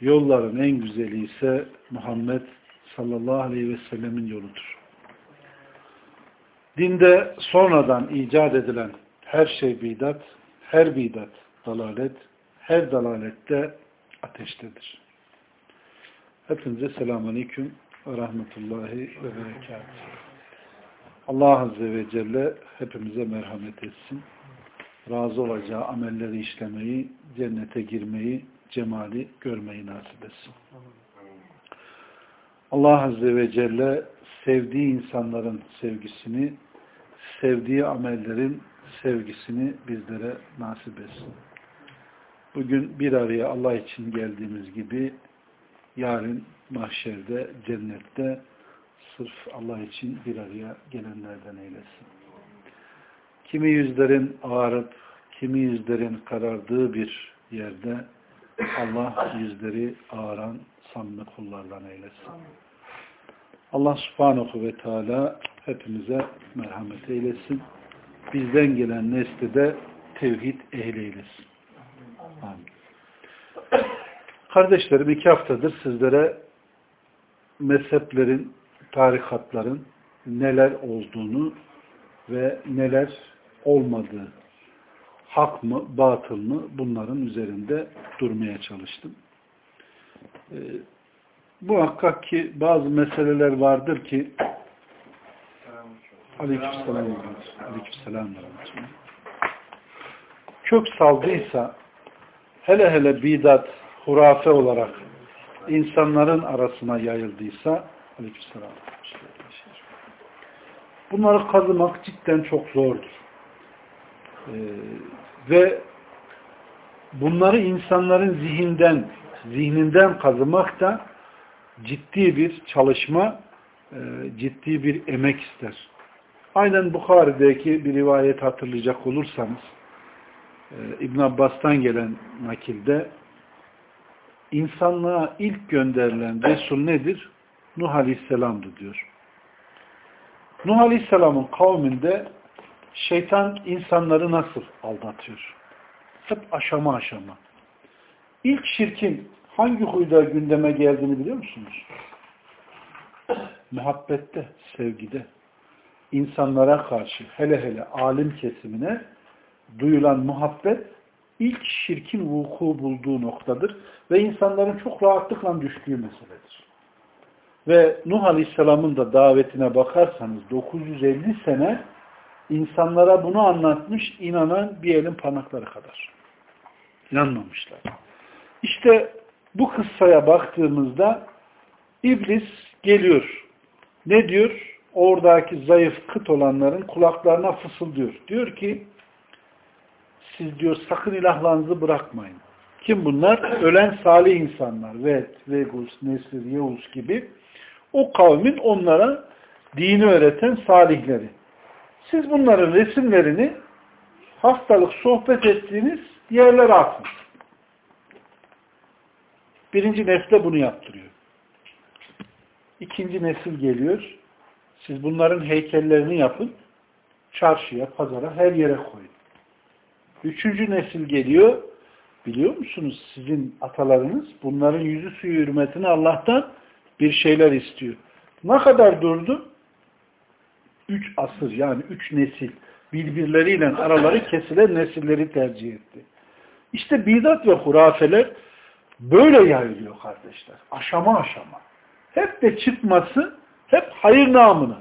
yolların en güzeli ise Muhammed sallallahu aleyhi ve sellemin yoludur. Dinde sonradan icat edilen her şey bidat, her bidat dalalet, her dalalette ateştedir. Hepinize selamun aleyküm ve rahmetullahi ve berekatuhu. Allah Azze ve Celle hepimize merhamet etsin. Razı olacağı amelleri işlemeyi, cennete girmeyi, cemali görmeyi nasip etsin. Allah Azze ve Celle sevdiği insanların sevgisini, sevdiği amellerin sevgisini bizlere nasip etsin. Bugün bir araya Allah için geldiğimiz gibi yarın mahşerde, cennette sırf Allah için bir araya gelenlerden eylesin. Kimi yüzlerin ağarıp, kimi yüzlerin karardığı bir yerde Allah yüzleri ağaran samimi kullardan eylesin. Allah subhanahu ve teala hepimize merhamet eylesin. Bizden gelen nesli de tevhid ehli eylesin. Amin. Kardeşlerim iki haftadır sizlere mezheplerin, tarikatların neler olduğunu ve neler olmadığı, hak mı, batıl mı bunların üzerinde durmaya çalıştım. Ee, muhakkak ki bazı meseleler vardır ki Aleykümselam Aleykümselam kök saldıysa hele hele bidat, hurafe olarak insanların arasına yayıldıysa Aleykümselam bunları kazımak cidden çok zordur. Ee, ve bunları insanların zihinden zihninden kazımak da ciddi bir çalışma, e, ciddi bir emek ister. Aynen Bukhari'deki bir rivayet hatırlayacak olursanız e, İbn Abbas'tan gelen nakilde insanlığa ilk gönderilen Resul nedir? Nuh Aleyhisselam'dı diyor. Nuh Aleyhisselam'ın kavminde şeytan insanları nasıl aldatıyor? Hep aşama aşama. İlk şirkin hangi huyda gündeme geldiğini biliyor musunuz? Muhabbette, sevgide. insanlara karşı, hele hele alim kesimine duyulan muhabbet ilk şirkin vuku bulduğu noktadır ve insanların çok rahatlıkla düştüğü meseledir. Ve Nuh Aleyhisselam'ın da davetine bakarsanız 950 sene insanlara bunu anlatmış, inanan bir elin parmakları kadar. İnanmamışlar. İşte bu kıssaya baktığımızda iblis geliyor. Ne diyor? Oradaki zayıf kıt olanların kulaklarına fısıldıyor. Diyor ki siz diyor sakın ilahlarınızı bırakmayın. Kim bunlar? Ölen salih insanlar. Ved, Vegus, Nesir, Yavuz gibi. O kavmin onlara dini öğreten salihleri. Siz bunların resimlerini hastalık sohbet ettiğiniz yerlere atın. Birinci nesle bunu yaptırıyor. İkinci nesil geliyor. Siz bunların heykellerini yapın. Çarşıya, pazara, her yere koyun. Üçüncü nesil geliyor. Biliyor musunuz sizin atalarınız bunların yüzü suyu hürmetine Allah'tan bir şeyler istiyor. Ne kadar durdu? Üç asır yani üç nesil birbirleriyle araları kesilen nesilleri tercih etti. İşte bidat ve hurafeler böyle yayılıyor kardeşler. Aşama aşama. Hep de çıkması hep hayır namına.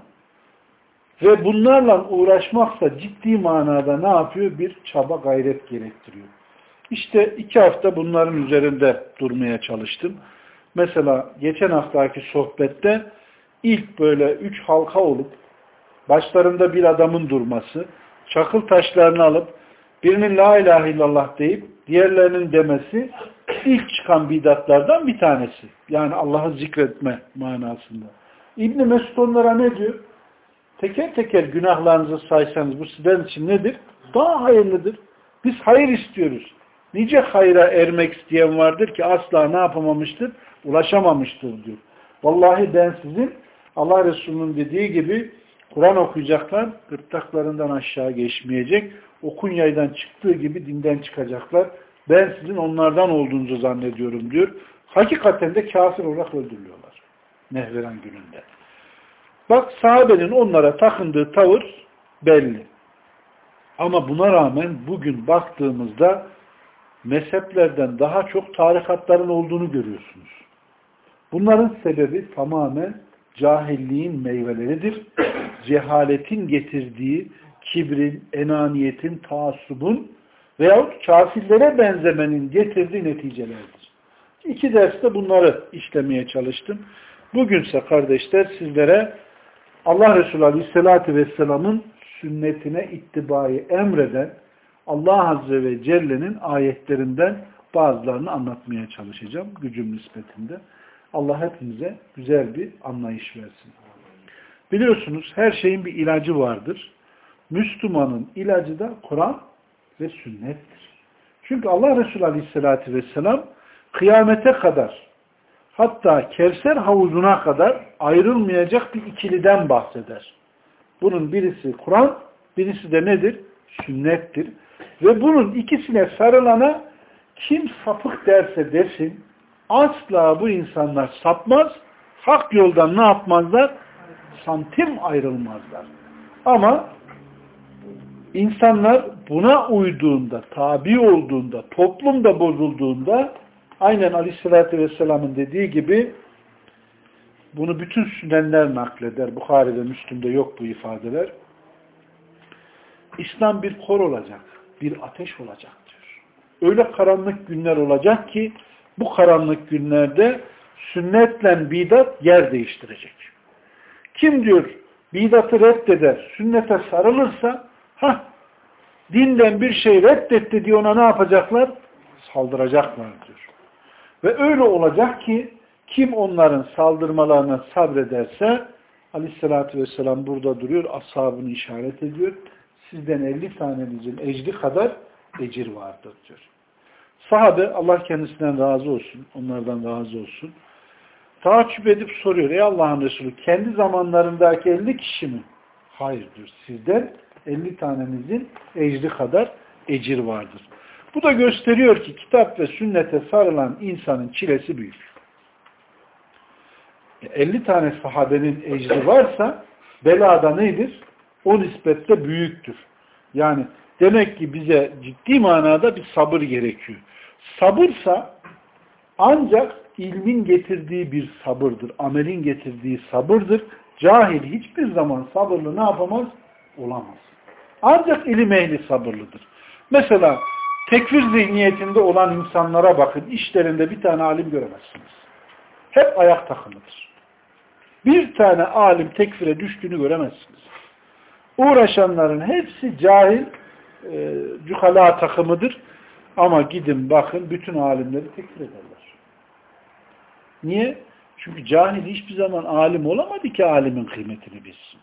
Ve bunlarla uğraşmaksa ciddi manada ne yapıyor? Bir çaba gayret gerektiriyor. İşte iki hafta bunların üzerinde durmaya çalıştım. Mesela geçen haftaki sohbette ilk böyle üç halka olup başlarında bir adamın durması, çakıl taşlarını alıp birinin la ilahe illallah deyip diğerlerinin demesi ilk çıkan bidatlardan bir tanesi. Yani Allah'ı zikretme manasında. İbn Mesud onlara ne diyor? Teker teker günahlarınızı saysanız bu sizden için nedir? Daha hayırlıdır. Biz hayır istiyoruz. Nice hayra ermek isteyen vardır ki asla ne yapamamıştır? Ulaşamamıştır diyor. Vallahi ben sizin Allah Resulü'nün dediği gibi Kur'an okuyacaklar, gırtlaklarından aşağı geçmeyecek. Okun yaydan çıktığı gibi dinden çıkacaklar. Ben sizin onlardan olduğunuzu zannediyorum diyor. Hakikaten de kafir olarak öldürülüyorlar. Nehveren gününde. Bak sahabenin onlara takındığı tavır belli. Ama buna rağmen bugün baktığımızda mezheplerden daha çok tarikatların olduğunu görüyorsunuz. Bunların sebebi tamamen cahilliğin meyveleridir. Cehaletin getirdiği kibrin, enaniyetin, taassubun veyahut kafirlere benzemenin getirdiği neticelerdir. İki derste bunları işlemeye çalıştım. Bugünse kardeşler sizlere Allah Resulü Aleyhisselatü Vesselam'ın sünnetine ittibayı emreden Allah Azze ve Celle'nin ayetlerinden bazılarını anlatmaya çalışacağım gücüm nispetinde. Allah hepimize güzel bir anlayış versin. Biliyorsunuz her şeyin bir ilacı vardır. Müslümanın ilacı da Kur'an ve sünnettir. Çünkü Allah Resulü Aleyhisselatü Vesselam kıyamete kadar hatta Kevser havuzuna kadar ayrılmayacak bir ikiliden bahseder. Bunun birisi Kur'an, birisi de nedir? Sünnettir. Ve bunun ikisine sarılana kim sapık derse desin, asla bu insanlar sapmaz, hak yoldan ne yapmazlar? Santim ayrılmazlar. Ama insanlar buna uyduğunda, tabi olduğunda, toplumda bozulduğunda aynen Aleyhisselatü Vesselam'ın dediği gibi bunu bütün sünenler nakleder. Bukhari'de, Müslüm'de yok bu ifadeler. İslam bir kor olacak, bir ateş olacak diyor. Öyle karanlık günler olacak ki bu karanlık günlerde sünnetle bidat yer değiştirecek. Kim diyor bidatı reddeder, sünnete sarılırsa ha dinden bir şey reddetti diye ona ne yapacaklar? Saldıracaklar diyor. Ve öyle olacak ki kim onların saldırmalarına sabrederse Aleyhisselatü Vesselam burada duruyor, ashabını işaret ediyor. Sizden 50 tanenizin ecri kadar ecir vardır diyor. Sahabe Allah kendisinden razı olsun, onlardan razı olsun. Takip edip soruyor. Ey Allah'ın Resulü kendi zamanlarındaki 50 kişi mi? Hayır diyor. Sizden 50 tanenizin ecri kadar ecir vardır. Bu da gösteriyor ki kitap ve sünnete sarılan insanın çilesi büyük. 50 tane sahabenin ecri varsa belada nedir? O nispetle büyüktür. Yani demek ki bize ciddi manada bir sabır gerekiyor. Sabırsa ancak ilmin getirdiği bir sabırdır. Amelin getirdiği sabırdır. Cahil hiçbir zaman sabırlı ne yapamaz? Olamaz. Ancak ilim ehli sabırlıdır. Mesela tekfir zihniyetinde olan insanlara bakın. işlerinde bir tane alim göremezsiniz. Hep ayak takımıdır. Bir tane alim tekfire düştüğünü göremezsiniz. Uğraşanların hepsi cahil e, cühala takımıdır. Ama gidin bakın bütün alimleri tekfir ederler. Niye? Çünkü cahil hiçbir zaman alim olamadı ki alimin kıymetini bilsin.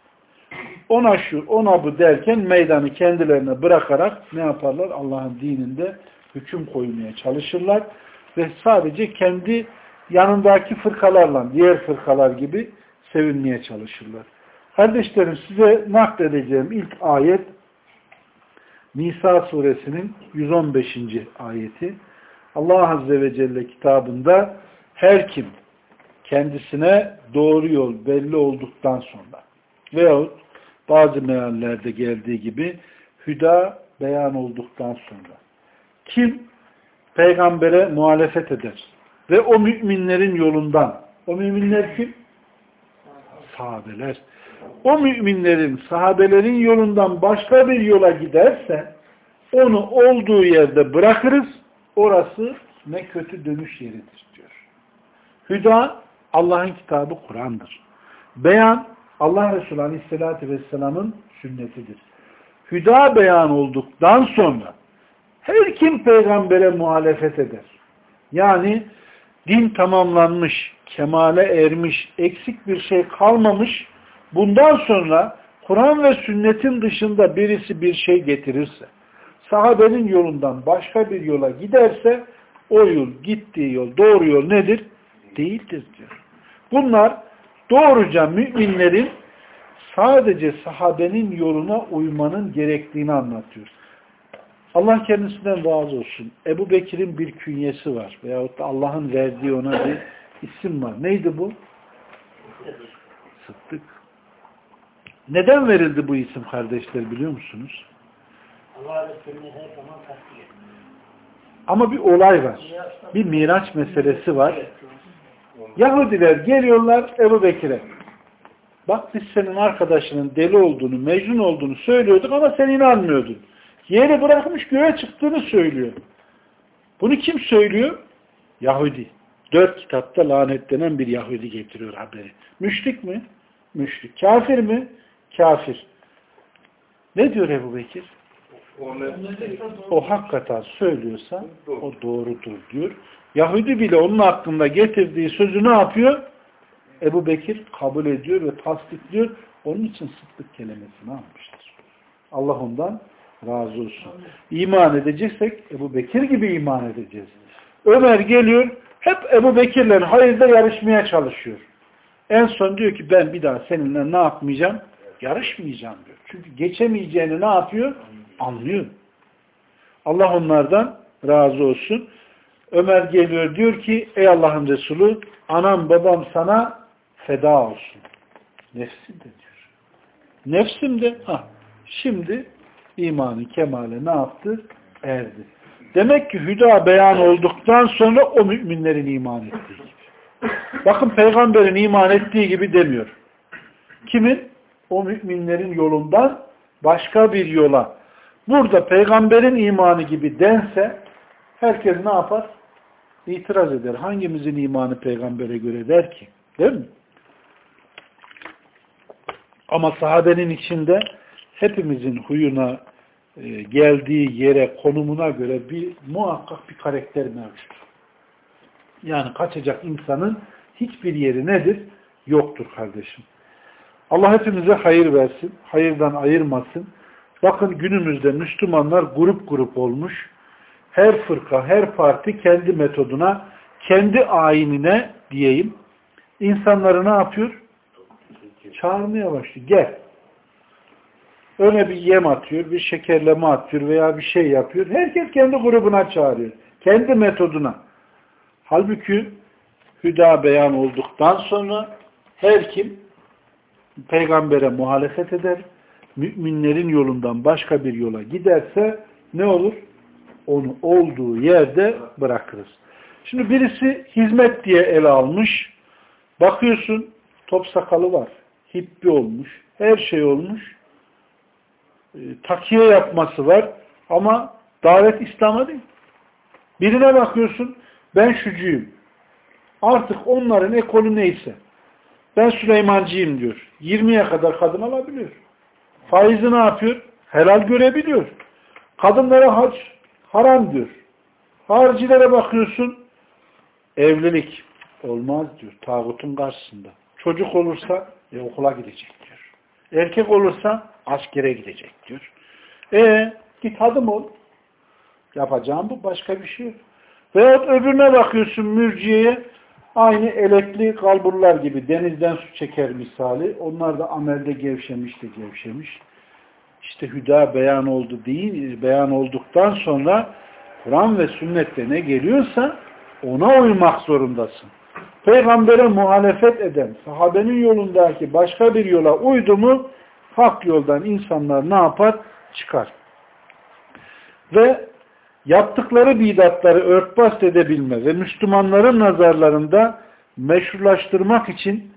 Ona şu, ona bu derken meydanı kendilerine bırakarak ne yaparlar? Allah'ın dininde hüküm koymaya çalışırlar ve sadece kendi yanındaki fırkalarla, diğer fırkalar gibi sevinmeye çalışırlar. Kardeşlerim size nakledeceğim ilk ayet Nisa suresinin 115. ayeti. Allah Azze ve Celle kitabında her kim kendisine doğru yol belli olduktan sonra veyahut bazı meallerde geldiği gibi hüda beyan olduktan sonra kim peygambere muhalefet eder ve o müminlerin yolundan o müminler kim? Sahabeler o müminlerin, sahabelerin yolundan başka bir yola giderse onu olduğu yerde bırakırız. Orası ne kötü dönüş yeridir diyor. Hüda Allah'ın kitabı Kur'an'dır. Beyan Allah Resulü Aleyhisselatü Vesselam'ın sünnetidir. Hüda beyan olduktan sonra her kim peygambere muhalefet eder Yani din tamamlanmış, kemale ermiş, eksik bir şey kalmamış. Bundan sonra Kur'an ve sünnetin dışında birisi bir şey getirirse, sahabenin yolundan başka bir yola giderse, o yol, gittiği yol, doğru yol nedir? Değildir diyor. Bunlar doğruca müminlerin sadece sahabenin yoluna uymanın gerektiğini anlatıyor. Allah kendisinden razı olsun. Ebu Bekir'in bir künyesi var. Veyahut da Allah'ın verdiği ona bir isim var. Neydi bu? Sıddık. Neden verildi bu isim kardeşler biliyor musunuz? Allah Resulü'nü her zaman tasdik etmiyor. Ama bir olay var. Bir miraç meselesi var. Yahudiler geliyorlar Ebu Bekir'e. Bak biz senin arkadaşının deli olduğunu, mecnun olduğunu söylüyorduk ama sen inanmıyordun. Yeri bırakmış göğe çıktığını söylüyor. Bunu kim söylüyor? Yahudi. Dört kitapta lanetlenen bir Yahudi getiriyor haberi. Müşrik mi? Müşrik. Kafir mi? Kafir. Ne diyor Ebu Bekir? O hakikaten söylüyorsa o doğrudur diyor. Yahudi bile onun hakkında getirdiği sözü ne yapıyor? Ebu Bekir kabul ediyor ve tasdikliyor. Onun için sıddık kelimesini almıştır. Allah ondan razı olsun. İman edeceksek Ebu Bekir gibi iman edeceğiz. Ömer geliyor, hep Ebu Bekir'le hayırda yarışmaya çalışıyor. En son diyor ki ben bir daha seninle ne yapmayacağım? Yarışmayacağım diyor. Çünkü geçemeyeceğini ne yapıyor? Anlıyor. Allah onlardan razı olsun. Ömer geliyor diyor ki ey Allah'ın Resulü anam babam sana feda olsun. Nefsim de diyor. Nefsim de ha, şimdi imanı kemale ne yaptı? Erdi. Demek ki hüda beyan olduktan sonra o müminlerin iman ettiği gibi. Bakın peygamberin iman ettiği gibi demiyor. Kimin? O müminlerin yolundan başka bir yola. Burada peygamberin imanı gibi dense herkes ne yapar? İtiraz eder. Hangimizin imanı peygambere göre der ki? Değil mi? Ama sahabenin içinde hepimizin huyuna e, geldiği yere, konumuna göre bir muhakkak bir karakter mevcut. Yani kaçacak insanın hiçbir yeri nedir? Yoktur kardeşim. Allah hepimize hayır versin, hayırdan ayırmasın. Bakın günümüzde Müslümanlar grup grup olmuş. Her fırka, her parti kendi metoduna, kendi ayinine diyeyim, insanları ne yapıyor? Çağırmaya başlıyor. Gel. Öyle bir yem atıyor, bir şekerleme atıyor veya bir şey yapıyor. Herkes kendi grubuna çağırıyor. Kendi metoduna. Halbuki hüda beyan olduktan sonra her kim peygambere muhalefet eder, müminlerin yolundan başka bir yola giderse ne olur? Onu olduğu yerde bırakırız. Şimdi birisi hizmet diye ele almış. Bakıyorsun top sakalı var. Hippi olmuş. Her şey olmuş. E, takiye yapması var. Ama davet İslam'a değil. Birine bakıyorsun ben şucuyum. Artık onların ekolü neyse. Ben Süleymancıyım diyor. 20'ye kadar kadın alabiliyor. Faizi ne yapıyor? Helal görebiliyor. Kadınlara hac haram diyor. Haricilere bakıyorsun evlilik olmaz diyor. Tağutun karşısında. Çocuk olursa e, okula gidecek diyor. Erkek olursa askere gidecek diyor. E git hadım ol. Yapacağım bu başka bir şey yok. Veyahut öbürüne bakıyorsun mürciyeye aynı elekli kalburlar gibi denizden su çeker misali. Onlar da amelde gevşemiş de gevşemiş. İşte hüda beyan oldu değil, beyan olduktan sonra Kur'an ve sünnette ne geliyorsa ona uymak zorundasın. Peygamber'e muhalefet eden, sahabenin yolundaki başka bir yola uydu mu, hak yoldan insanlar ne yapar? Çıkar. Ve yaptıkları bidatları örtbas edebilme ve Müslümanların nazarlarında meşrulaştırmak için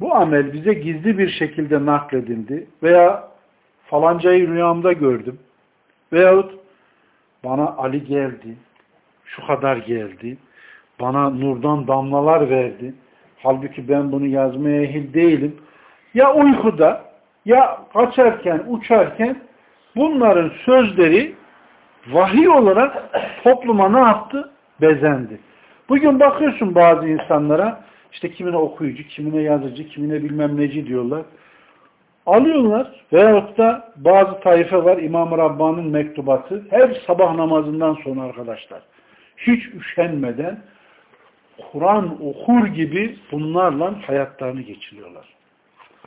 bu amel bize gizli bir şekilde nakledildi veya falancayı rüyamda gördüm veyahut bana Ali geldi, şu kadar geldi, bana nurdan damlalar verdi. Halbuki ben bunu yazmaya ehil değilim. Ya uykuda ya kaçarken, uçarken bunların sözleri vahiy olarak topluma ne yaptı? Bezendi. Bugün bakıyorsun bazı insanlara işte kimine okuyucu, kimine yazıcı, kimine bilmem neci diyorlar. Alıyorlar veyahut da bazı taife var İmam-ı Rabbani'nin mektubatı her sabah namazından sonra arkadaşlar hiç üşenmeden Kur'an okur gibi bunlarla hayatlarını geçiriyorlar.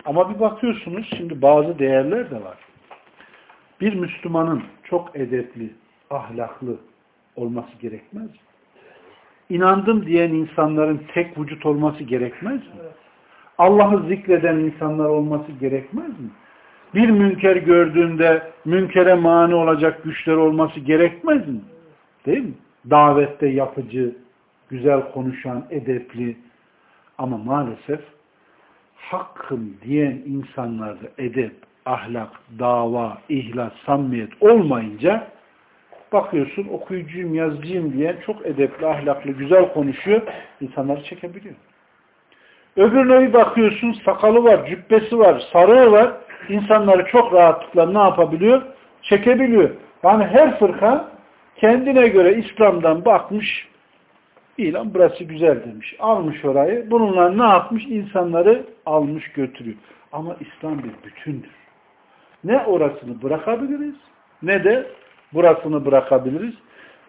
Ama bir bakıyorsunuz şimdi bazı değerler de var. Bir Müslümanın çok edepli, ahlaklı olması gerekmez mi? İnandım diyen insanların tek vücut olması gerekmez mi? Allah'ı zikreden insanlar olması gerekmez mi? Bir münker gördüğünde münkere mani olacak güçler olması gerekmez mi? Değil mi? Davette yapıcı, güzel konuşan, edepli ama maalesef hakkım diyen insanlarda edep, ahlak, dava, ihlas, samimiyet olmayınca bakıyorsun okuyucuyum, yazıcıyım diyen çok edepli, ahlaklı, güzel konuşuyor. insanları çekebiliyor. Öbürüne bir bakıyorsun sakalı var, cübbesi var, sarığı var. insanları çok rahatlıkla ne yapabiliyor? Çekebiliyor. Yani her fırka kendine göre İslam'dan bakmış, İlan burası güzel demiş. Almış orayı. Bununla ne yapmış? İnsanları almış götürüyor. Ama İslam bir bütündür. Ne orasını bırakabiliriz ne de burasını bırakabiliriz.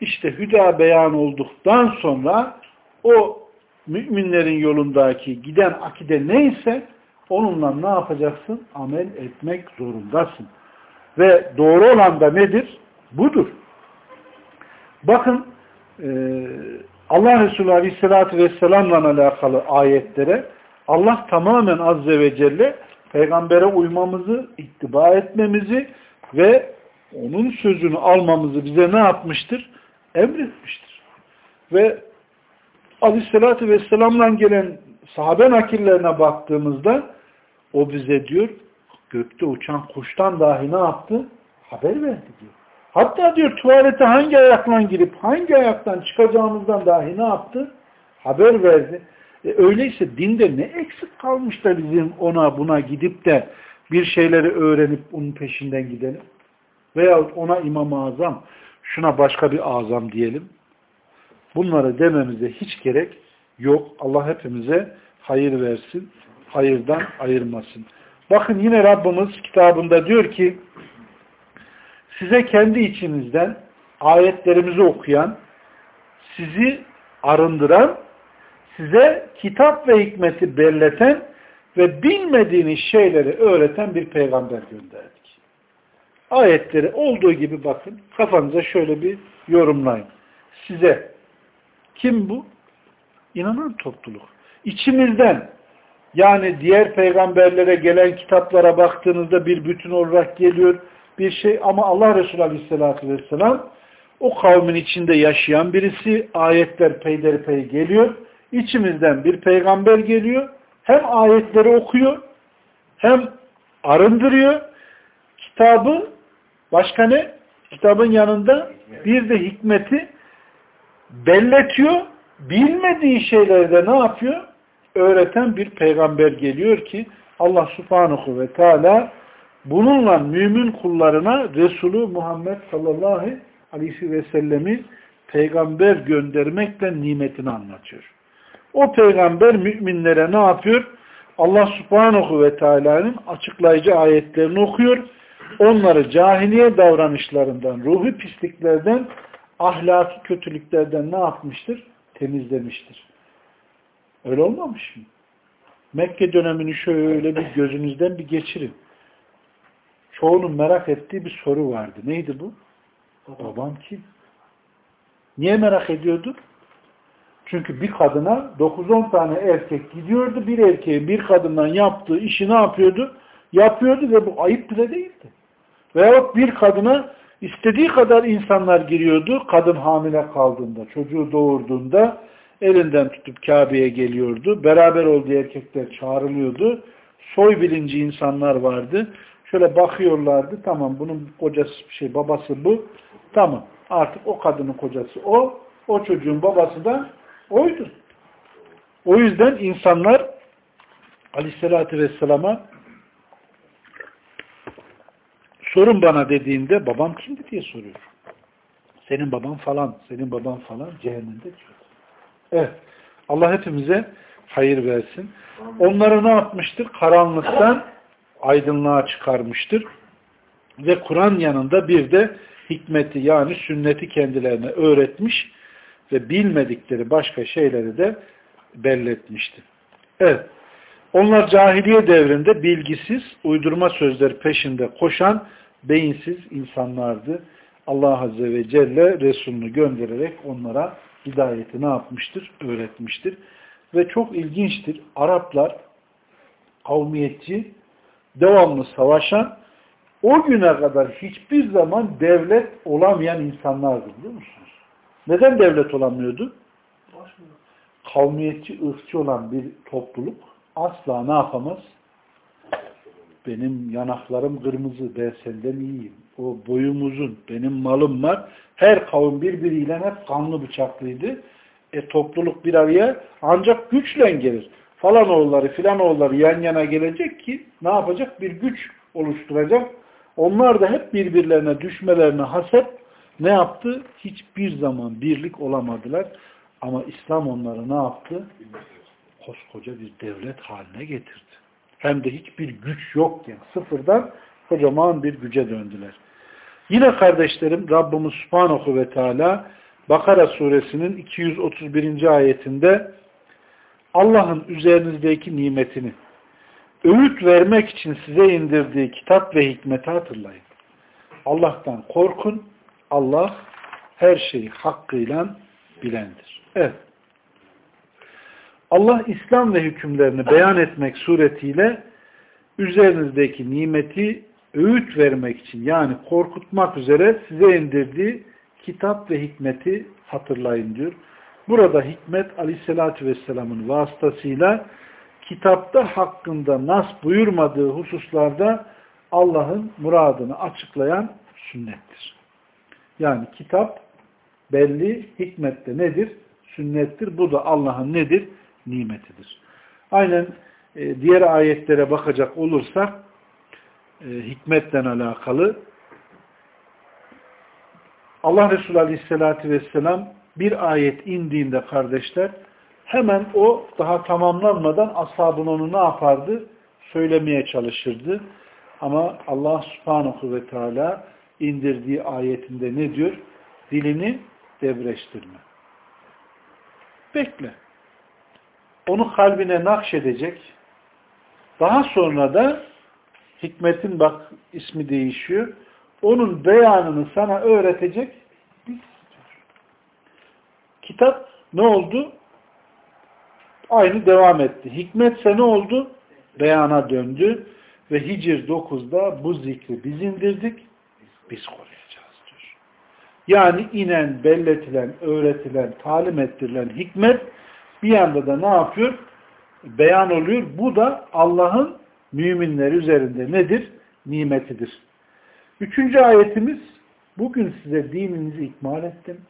İşte hüda beyan olduktan sonra o müminlerin yolundaki giden akide neyse onunla ne yapacaksın? Amel etmek zorundasın. Ve doğru olan da nedir? Budur. Bakın e, Allah Resulü Aleyhisselatü Vesselam'la alakalı ayetlere Allah tamamen Azze ve Celle peygambere uymamızı, ittiba etmemizi ve onun sözünü almamızı bize ne yapmıştır? Emretmiştir. Ve Aleyhisselatü Vesselam'la gelen sahabe nakillerine baktığımızda o bize diyor gökte uçan kuştan dahi ne yaptı? Haber verdi diyor. Hatta diyor tuvalete hangi ayakla girip hangi ayaktan çıkacağımızdan dahi ne yaptı? Haber verdi. E öyleyse dinde ne eksik kalmış da bizim ona buna gidip de bir şeyleri öğrenip onun peşinden gidelim? Veyahut ona İmam-ı Azam, şuna başka bir azam diyelim. Bunları dememize hiç gerek yok. Allah hepimize hayır versin, hayırdan ayırmasın. Bakın yine Rabbimiz kitabında diyor ki size kendi içinizden ayetlerimizi okuyan, sizi arındıran, size kitap ve hikmeti belirten ve bilmediğiniz şeyleri öğreten bir peygamber gönderdik. Ayetleri olduğu gibi bakın, kafanıza şöyle bir yorumlayın. Size, kim bu? İnanan topluluk. İçimizden, yani diğer peygamberlere gelen kitaplara baktığınızda bir bütün olarak geliyor bir şey ama Allah Resulü Aleyhisselatü Vesselam o kavmin içinde yaşayan birisi ayetler peyderpey geliyor. İçimizden bir peygamber geliyor. Hem ayetleri okuyor hem arındırıyor. Kitabı başka ne? Kitabın yanında bir de hikmeti belletiyor. Bilmediği şeyleri de ne yapıyor? Öğreten bir peygamber geliyor ki Allah subhanahu ve teala bununla mümin kullarına Resulü Muhammed sallallahu aleyhi ve sellemi peygamber göndermekle nimetini anlatıyor. O peygamber müminlere ne yapıyor? Allah subhanahu ve teala'nın açıklayıcı ayetlerini okuyor. Onları cahiliye davranışlarından, ruhi pisliklerden, ahlaki kötülüklerden ne yapmıştır? Temizlemiştir. Öyle olmamış mı? Mekke dönemini şöyle bir gözünüzden bir geçirin çoğunun merak ettiği bir soru vardı. Neydi bu? Babam kim? Niye merak ediyordu? Çünkü bir kadına 9-10 tane erkek gidiyordu. Bir erkeğin bir kadından yaptığı işi ne yapıyordu? Yapıyordu ve bu ayıp bile değildi. Veyahut bir kadına istediği kadar insanlar giriyordu. Kadın hamile kaldığında, çocuğu doğurduğunda elinden tutup Kabe'ye geliyordu. Beraber olduğu erkekler çağrılıyordu. Soy bilinci insanlar vardı. Şöyle bakıyorlardı. Tamam bunun kocası şey babası bu. Tamam. Artık o kadının kocası o. O çocuğun babası da oydu. O yüzden insanlar Aleyhisselatü Vesselam'a sorun bana dediğinde babam kimdi diye soruyor. Senin baban falan, senin baban falan cehennemde diyor. Evet. Allah hepimize hayır versin. Onları ne yapmıştır? Karanlıktan aydınlığa çıkarmıştır. Ve Kur'an yanında bir de hikmeti yani sünneti kendilerine öğretmiş ve bilmedikleri başka şeyleri de belletmiştir. Evet. Onlar cahiliye devrinde bilgisiz, uydurma sözler peşinde koşan beyinsiz insanlardı. Allah Azze ve Celle Resulünü göndererek onlara hidayeti ne yapmıştır? Öğretmiştir. Ve çok ilginçtir. Araplar kavmiyetçi, devamlı savaşan, o güne kadar hiçbir zaman devlet olamayan insanlardı biliyor musunuz? Neden devlet olamıyordu? Kavmiyetçi, ırkçı olan bir topluluk asla ne yapamaz? Benim yanaklarım kırmızı, ben senden iyiyim. O boyum uzun, benim malım var. Her kavim birbiriyle hep kanlı bıçaklıydı. E topluluk bir araya ancak güçle gelir. Falan oğulları filan oğulları yan yana gelecek ki ne yapacak? Bir güç oluşturacak. Onlar da hep birbirlerine düşmelerine hasep ne yaptı? Hiçbir zaman birlik olamadılar. Ama İslam onları ne yaptı? Koskoca bir devlet haline getirdi. Hem de hiçbir güç yokken sıfırdan kocaman bir güce döndüler. Yine kardeşlerim Rabbimiz Subhanahu ve Teala Bakara suresinin 231. ayetinde Allah'ın üzerinizdeki nimetini öğüt vermek için size indirdiği kitap ve hikmeti hatırlayın. Allah'tan korkun. Allah her şeyi hakkıyla bilendir. Evet. Allah İslam ve hükümlerini beyan etmek suretiyle üzerinizdeki nimeti öğüt vermek için yani korkutmak üzere size indirdiği kitap ve hikmeti hatırlayın diyor. Burada hikmet aleyhissalatü vesselamın vasıtasıyla kitapta hakkında nas buyurmadığı hususlarda Allah'ın muradını açıklayan sünnettir. Yani kitap belli, hikmette nedir? Sünnettir. Bu da Allah'ın nedir? Nimetidir. Aynen e, diğer ayetlere bakacak olursak e, hikmetle alakalı Allah Resulü Aleyhisselatü Vesselam bir ayet indiğinde kardeşler hemen o daha tamamlanmadan ashabın onu ne yapardı? Söylemeye çalışırdı. Ama Allah Subhanahu ve Teala indirdiği ayetinde ne diyor? Dilini devreştirme. Bekle. Onu kalbine nakşedecek. Daha sonra da hikmetin bak ismi değişiyor. Onun beyanını sana öğretecek Kitap ne oldu? Aynı devam etti. Hikmetse ne oldu? Beyana döndü. Ve Hicr 9'da bu zikri biz indirdik. Biz koruyacağız diyor. Yani inen, belletilen, öğretilen, talim ettirilen hikmet bir yanda da ne yapıyor? Beyan oluyor. Bu da Allah'ın müminler üzerinde nedir? Nimetidir. Üçüncü ayetimiz bugün size dininizi ikmal ettim.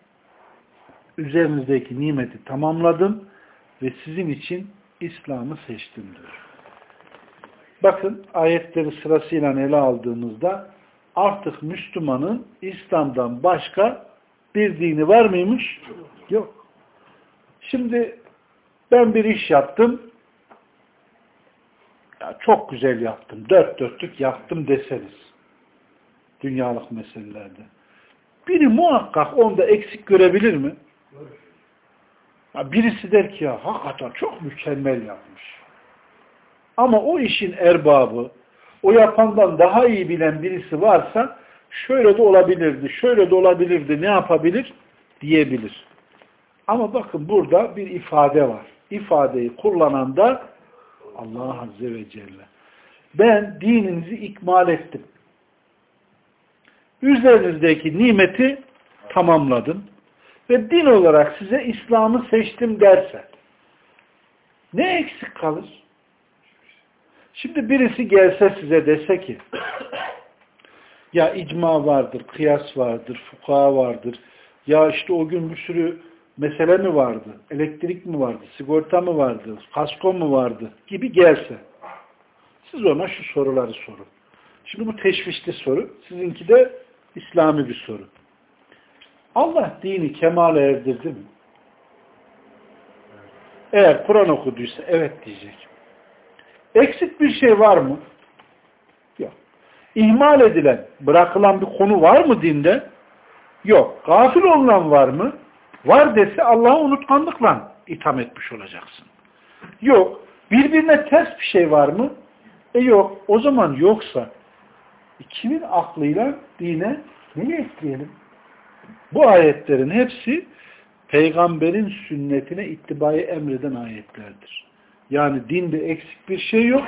Üzerinizdeki nimeti tamamladım ve sizin için İslam'ı seçtim diyor. Bakın ayetleri sırasıyla ele aldığımızda artık Müslümanın İslam'dan başka bir dini var mıymış? Yok. Şimdi ben bir iş yaptım. Ya çok güzel yaptım. Dört dörtlük yaptım deseniz. Dünyalık meselelerde. Biri muhakkak onda eksik görebilir mi? Ya birisi der ki ya hakikaten çok mükemmel yapmış. Ama o işin erbabı, o yapandan daha iyi bilen birisi varsa şöyle de olabilirdi, şöyle de olabilirdi, ne yapabilir? Diyebilir. Ama bakın burada bir ifade var. İfadeyi kullanan da Allah Azze ve Celle. Ben dininizi ikmal ettim. Üzerinizdeki nimeti tamamladım. Ve din olarak size İslam'ı seçtim derse ne eksik kalır? Şimdi birisi gelse size dese ki ya icma vardır, kıyas vardır, fukaha vardır. Ya işte o gün bir sürü mesele mi vardı? Elektrik mi vardı? Sigorta mı vardı? Kasko mu vardı? Gibi gelse. Siz ona şu soruları sorun. Şimdi bu teşvişli soru. Sizinki de İslami bir soru. Allah dini kemale erdirdi mi? Eğer Kur'an okuduysa evet diyecek. Eksik bir şey var mı? Yok. İhmal edilen, bırakılan bir konu var mı dinde? Yok. Gafil olunan var mı? Var dese Allah'a unutkanlıkla itham etmiş olacaksın. Yok. Birbirine ters bir şey var mı? E yok. O zaman yoksa e kimin aklıyla dine neyi ekleyelim? Bu ayetlerin hepsi peygamberin sünnetine ittibayı emreden ayetlerdir. Yani dinde eksik bir şey yok.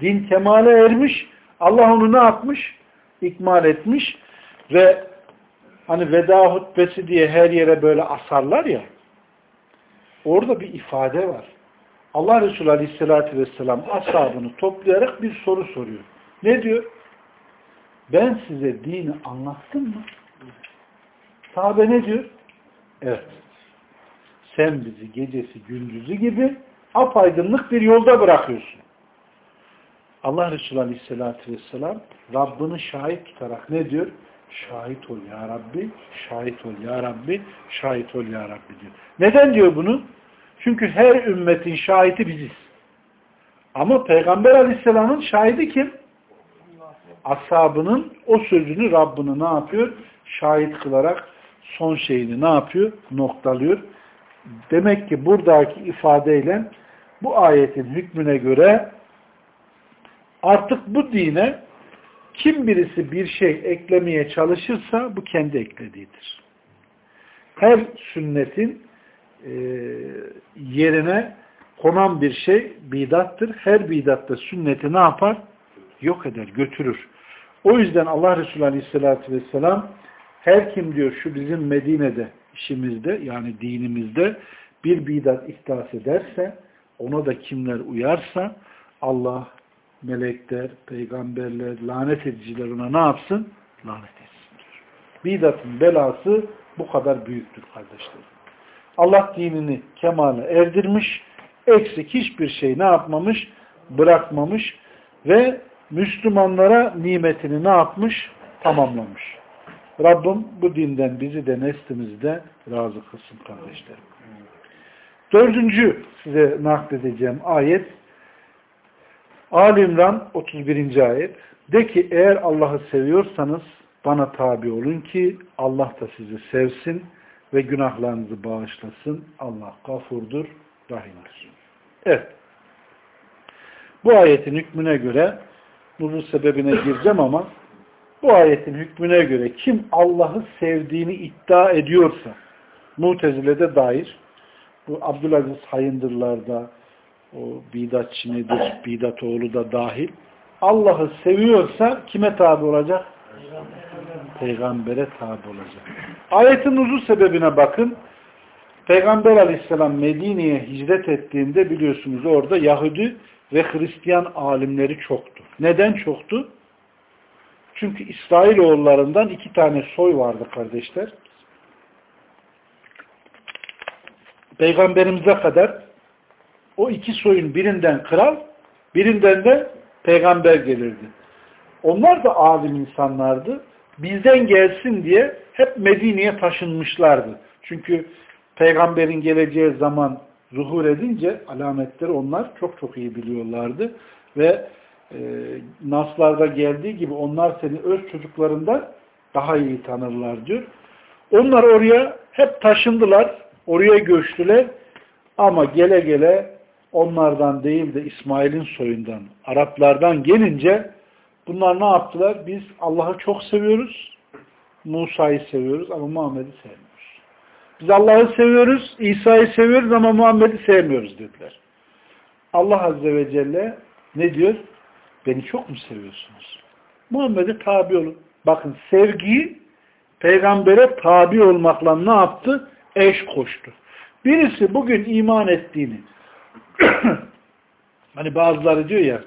Din kemale ermiş. Allah onu ne yapmış? İkmal etmiş. Ve hani veda hutbesi diye her yere böyle asarlar ya orada bir ifade var. Allah Resulü Aleyhisselatü Vesselam ashabını toplayarak bir soru soruyor. Ne diyor? Ben size dini anlattım mı? Sahabe ne diyor? Evet. Sen bizi gecesi gündüzü gibi apaydınlık bir yolda bırakıyorsun. Allah Resulü Aleyhisselatü Vesselam Rabbini şahit tutarak ne diyor? Şahit ol ya Rabbi, şahit ol ya Rabbi, şahit ol ya Rabbi diyor. Neden diyor bunu? Çünkü her ümmetin şahidi biziz. Ama Peygamber Aleyhisselam'ın şahidi kim? Ashabının o sözünü Rabbini ne yapıyor? Şahit kılarak son şeyini ne yapıyor? Noktalıyor. Demek ki buradaki ifadeyle bu ayetin hükmüne göre artık bu dine kim birisi bir şey eklemeye çalışırsa bu kendi eklediğidir. Her sünnetin e, yerine konan bir şey bidattır. Her bidatta sünneti ne yapar? Yok eder, götürür. O yüzden Allah Resulü Aleyhisselatü Vesselam her kim diyor şu bizim Medine'de işimizde yani dinimizde bir bidat ihdas ederse ona da kimler uyarsa Allah, melekler, peygamberler, lanet ediciler ona ne yapsın? Lanet etsin diyor. Bidatın belası bu kadar büyüktür kardeşlerim. Allah dinini kemale erdirmiş, eksik hiçbir şey ne yapmamış? Bırakmamış ve Müslümanlara nimetini ne yapmış? Tamamlamış. Rabbim bu dinden bizi de neslimizi de razı kılsın kardeşlerim. Dördüncü size nakledeceğim ayet Ali İmran 31. ayet de ki eğer Allah'ı seviyorsanız bana tabi olun ki Allah da sizi sevsin ve günahlarınızı bağışlasın. Allah gafurdur, rahimdir. Evet. Bu ayetin hükmüne göre nuzul sebebine gireceğim ama bu ayetin hükmüne göre kim Allah'ı sevdiğini iddia ediyorsa Mutezile'de dair bu Abdülaziz Hayındırlar'da o bidatçı nedir, bidat oğlu da dahil Allah'ı seviyorsa kime tabi olacak? Peygamber'e tabi olacak. Ayetin uzun sebebine bakın. Peygamber aleyhisselam Medine'ye hicret ettiğinde biliyorsunuz orada Yahudi ve Hristiyan alimleri çoktu. Neden çoktu? Çünkü İsrailoğullarından iki tane soy vardı kardeşler. Peygamberimize kadar o iki soyun birinden kral, birinden de peygamber gelirdi. Onlar da alim insanlardı. Bizden gelsin diye hep Medine'ye taşınmışlardı. Çünkü peygamberin geleceği zaman zuhur edince alametleri onlar çok çok iyi biliyorlardı. Ve e, Naslarda geldiği gibi onlar seni öz çocuklarından daha iyi tanırlar diyor. Onlar oraya hep taşındılar, oraya göçtüler ama gele gele onlardan değil de İsmail'in soyundan, Araplardan gelince bunlar ne yaptılar? Biz Allah'ı çok seviyoruz, Musa'yı seviyoruz ama Muhammed'i sevmiyoruz. Biz Allah'ı seviyoruz, İsa'yı seviyoruz ama Muhammed'i sevmiyoruz dediler. Allah Azze ve Celle ne diyor? Beni çok mu seviyorsunuz? Muhammed'e tabi olun. Bakın sevgiyi peygambere tabi olmakla ne yaptı? Eş koştu. Birisi bugün iman ettiğini hani bazıları diyor ya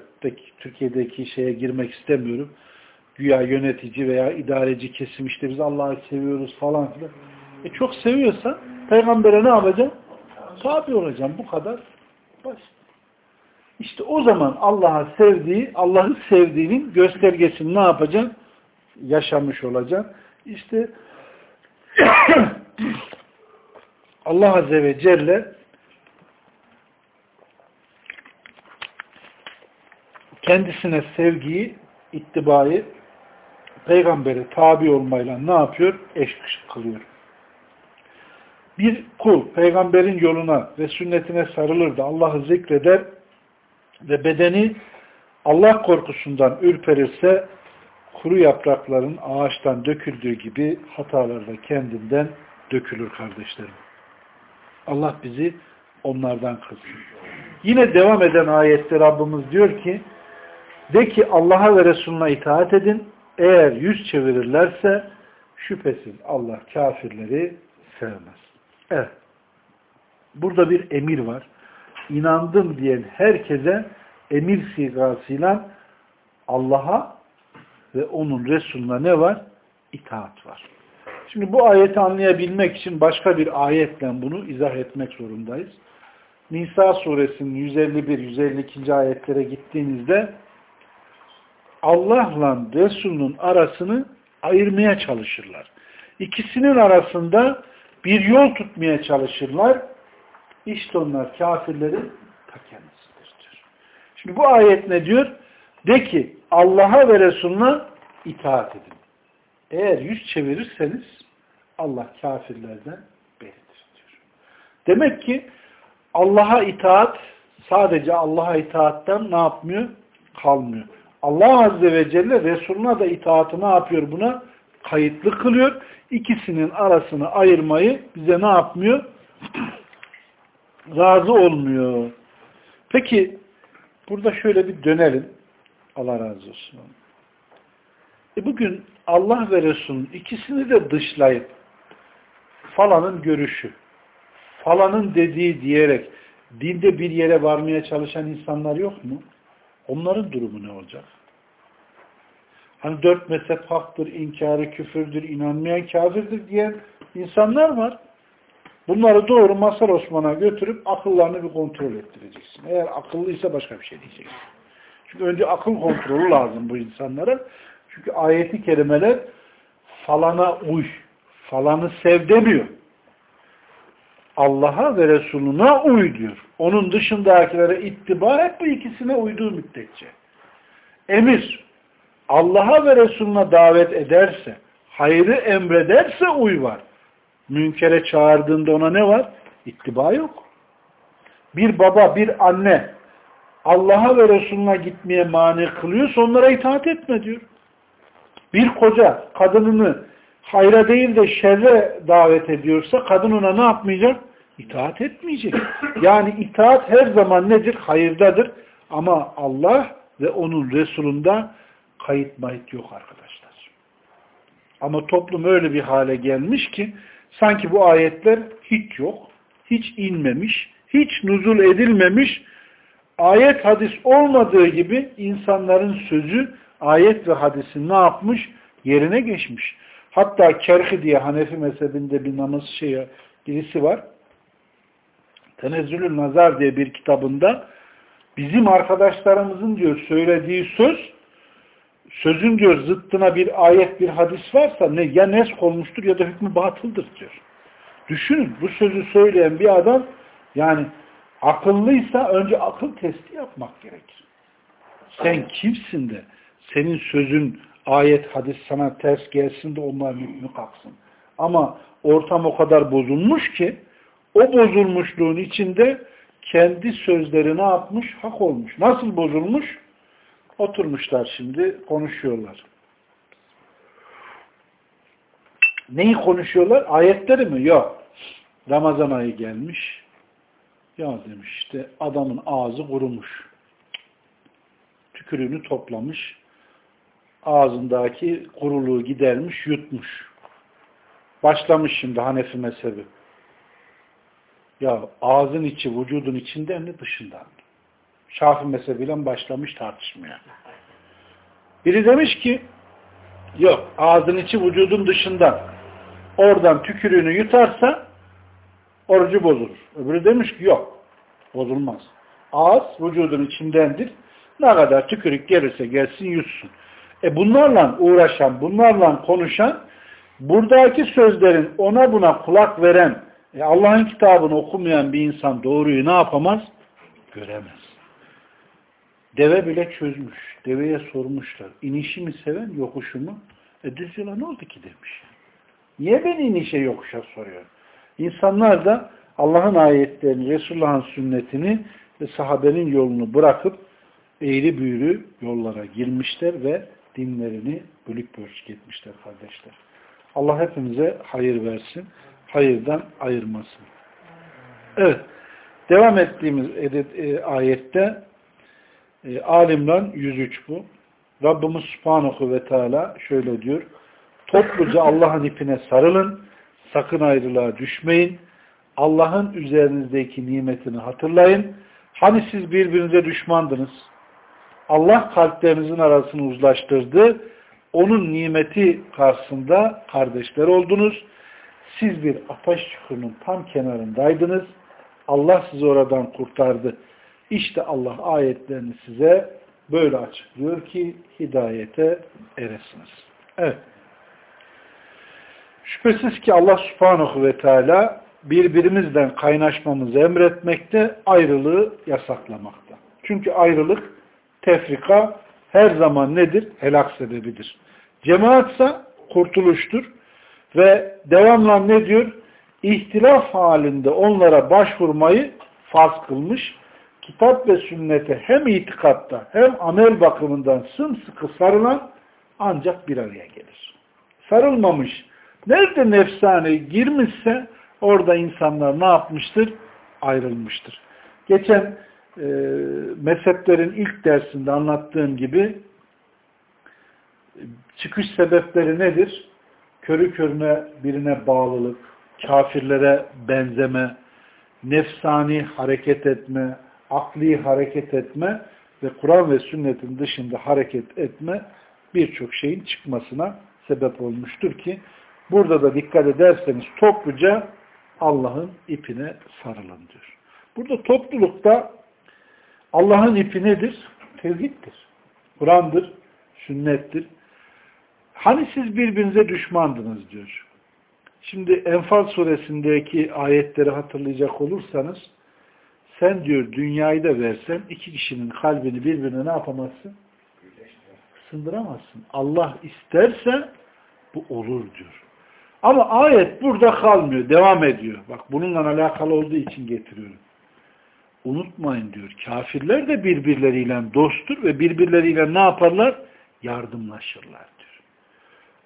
Türkiye'deki şeye girmek istemiyorum. Güya yönetici veya idareci kesim işte biz Allah'ı seviyoruz falan filan. E çok seviyorsa peygambere ne yapacağım? Tabi olacağım. Bu kadar basit. İşte o zaman Allah'a sevdiği, Allah'ı sevdiğinin göstergesini ne yapacaksın? Yaşamış olacaksın. İşte Allah Azze ve Celle kendisine sevgiyi, ittibayı, peygambere tabi olmayla ne yapıyor? Eş kılıyor. Bir kul peygamberin yoluna ve sünnetine sarılır da Allah'ı zikreder ve bedeni Allah korkusundan ürperirse kuru yaprakların ağaçtan döküldüğü gibi hatalar da kendinden dökülür kardeşlerim. Allah bizi onlardan kılsın. Yine devam eden ayette Rabbimiz diyor ki de ki Allah'a ve Resulüne itaat edin. Eğer yüz çevirirlerse şüphesiz Allah kafirleri sevmez. Evet. Burada bir emir var. İnandım diyen herkese emir sigasıyla Allah'a ve onun Resulüne ne var? İtaat var. Şimdi bu ayeti anlayabilmek için başka bir ayetle bunu izah etmek zorundayız. Nisa suresinin 151-152. ayetlere gittiğinizde Allah'la Resul'ün arasını ayırmaya çalışırlar. İkisinin arasında bir yol tutmaya çalışırlar. İşte onlar kafirlerin ta kendisidir diyor. Şimdi bu ayet ne diyor? De ki Allah'a ve Resulüne itaat edin. Eğer yüz çevirirseniz Allah kafirlerden beridir diyor. Demek ki Allah'a itaat sadece Allah'a itaatten ne yapmıyor? Kalmıyor. Allah Azze ve Celle Resuluna da itaatı ne yapıyor buna? Kayıtlı kılıyor. İkisinin arasını ayırmayı bize ne yapmıyor? Razı olmuyor. Peki burada şöyle bir dönelim. Allah razı olsun. E bugün Allah ve Resul'ün ikisini de dışlayıp falanın görüşü, falanın dediği diyerek dinde bir yere varmaya çalışan insanlar yok mu? Onların durumu ne olacak? Hani dört mezhep haktır, inkarı küfürdür, inanmayan kafirdir diyen insanlar var. Bunları doğru Masar Osman'a götürüp akıllarını bir kontrol ettireceksin. Eğer akıllıysa başka bir şey diyeceksin. Çünkü önce akıl kontrolü lazım bu insanlara. Çünkü ayeti kelimeler falana uy, falanı sev demiyor. Allah'a ve Resulüne uy diyor. Onun dışındakilere ittiba et bu ikisine uyduğu müddetçe. Emir, Allah'a ve Resulüne davet ederse, hayrı emrederse uy var. Münkere çağırdığında ona ne var? İttiba yok. Bir baba, bir anne Allah'a ve Resulüne gitmeye mani kılıyorsa onlara itaat etme diyor. Bir koca kadınını hayra değil de şerre davet ediyorsa kadın ona ne yapmayacak? İtaat etmeyecek. Yani itaat her zaman nedir? Hayırdadır. Ama Allah ve onun Resulünde kayıt mayıt yok arkadaşlar. Ama toplum öyle bir hale gelmiş ki sanki bu ayetler hiç yok, hiç inmemiş, hiç nuzul edilmemiş, ayet hadis olmadığı gibi insanların sözü ayet ve hadisin ne yapmış? Yerine geçmiş. Hatta Kerhi diye Hanefi mezhebinde bir namaz şeyi birisi var. Tenezzülül Nazar diye bir kitabında bizim arkadaşlarımızın diyor söylediği söz sözün diyor zıttına bir ayet bir hadis varsa ne ya nesk olmuştur ya da hükmü batıldır diyor. Düşünün bu sözü söyleyen bir adam yani akıllıysa önce akıl testi yapmak gerekir. Sen kimsin de senin sözün ayet hadis sana ters gelsin de onların hükmü kalksın. Ama ortam o kadar bozulmuş ki o bozulmuşluğun içinde kendi sözleri ne yapmış? Hak olmuş. Nasıl bozulmuş? Oturmuşlar şimdi konuşuyorlar. Neyi konuşuyorlar? Ayetleri mi? Yok. Ramazan ayı gelmiş. Ya demiş işte adamın ağzı kurumuş. Tükürüğünü toplamış. Ağzındaki kuruluğu gidermiş, yutmuş. Başlamış şimdi Hanefi mezhebi. Ya ağzın içi, vücudun içinden mi dışından? Şafi mezhebiyle başlamış tartışmaya. Biri demiş ki yok ağzın içi vücudun dışından. Oradan tükürüğünü yutarsa orucu bozulur. Öbürü demiş ki yok bozulmaz. Ağız vücudun içindendir. Ne kadar tükürük gelirse gelsin yutsun. E bunlarla uğraşan, bunlarla konuşan buradaki sözlerin ona buna kulak veren e Allah'ın kitabını okumayan bir insan doğruyu ne yapamaz? Göremez. Deve bile çözmüş. Deveye sormuşlar. İnişi mi seven, yokuşu mu? E düz yola ne oldu ki demiş. Niye beni inişe yokuşa soruyor? İnsanlar da Allah'ın ayetlerini, Resulullah'ın sünnetini ve sahabenin yolunu bırakıp eğri büğrü yollara girmişler ve dinlerini bölük bölçük etmişler kardeşler. Allah hepimize hayır versin. Hayırdan ayırmasın. Evet. Devam ettiğimiz e, ayette e, Alimran 103 bu. Rabbimiz Subhanahu ve Teala şöyle diyor. Topluca Allah'ın ipine sarılın. Sakın ayrılığa düşmeyin. Allah'ın üzerinizdeki nimetini hatırlayın. Hani siz birbirinize düşmandınız. Allah kalplerinizin arasını uzlaştırdı. Onun nimeti karşısında kardeşler oldunuz. Siz bir ateş çukurunun tam kenarındaydınız. Allah sizi oradan kurtardı. İşte Allah ayetlerini size böyle açıklıyor ki hidayete eresiniz. Evet. Şüphesiz ki Allah subhanahu ve teala birbirimizden kaynaşmamızı emretmekte, ayrılığı yasaklamakta. Çünkü ayrılık, tefrika her zaman nedir? Helak sebebidir. Cemaatsa kurtuluştur. Ve devamla ne diyor? İhtilaf halinde onlara başvurmayı farz kılmış. Kitap ve sünnete hem itikatta hem amel bakımından sımsıkı sarılan ancak bir araya gelir. Sarılmamış. Nerede nefsane girmişse orada insanlar ne yapmıştır? Ayrılmıştır. Geçen e, mezheplerin ilk dersinde anlattığım gibi çıkış sebepleri nedir? Körü körüne birine bağlılık, kafirlere benzeme, nefsani hareket etme, akli hareket etme ve Kur'an ve sünnetin dışında hareket etme birçok şeyin çıkmasına sebep olmuştur ki burada da dikkat ederseniz topluca Allah'ın ipine sarılın diyor. Burada toplulukta Allah'ın ipi nedir? Tevhiddir. Kur'an'dır, sünnettir. Hani siz birbirinize düşmandınız diyor. Şimdi Enfal suresindeki ayetleri hatırlayacak olursanız sen diyor dünyayı da versen iki kişinin kalbini birbirine ne yapamazsın? Sındıramazsın. Allah isterse bu olur diyor. Ama ayet burada kalmıyor. Devam ediyor. Bak bununla alakalı olduğu için getiriyorum. Unutmayın diyor. Kafirler de birbirleriyle dosttur ve birbirleriyle ne yaparlar? Yardımlaşırlar diyor.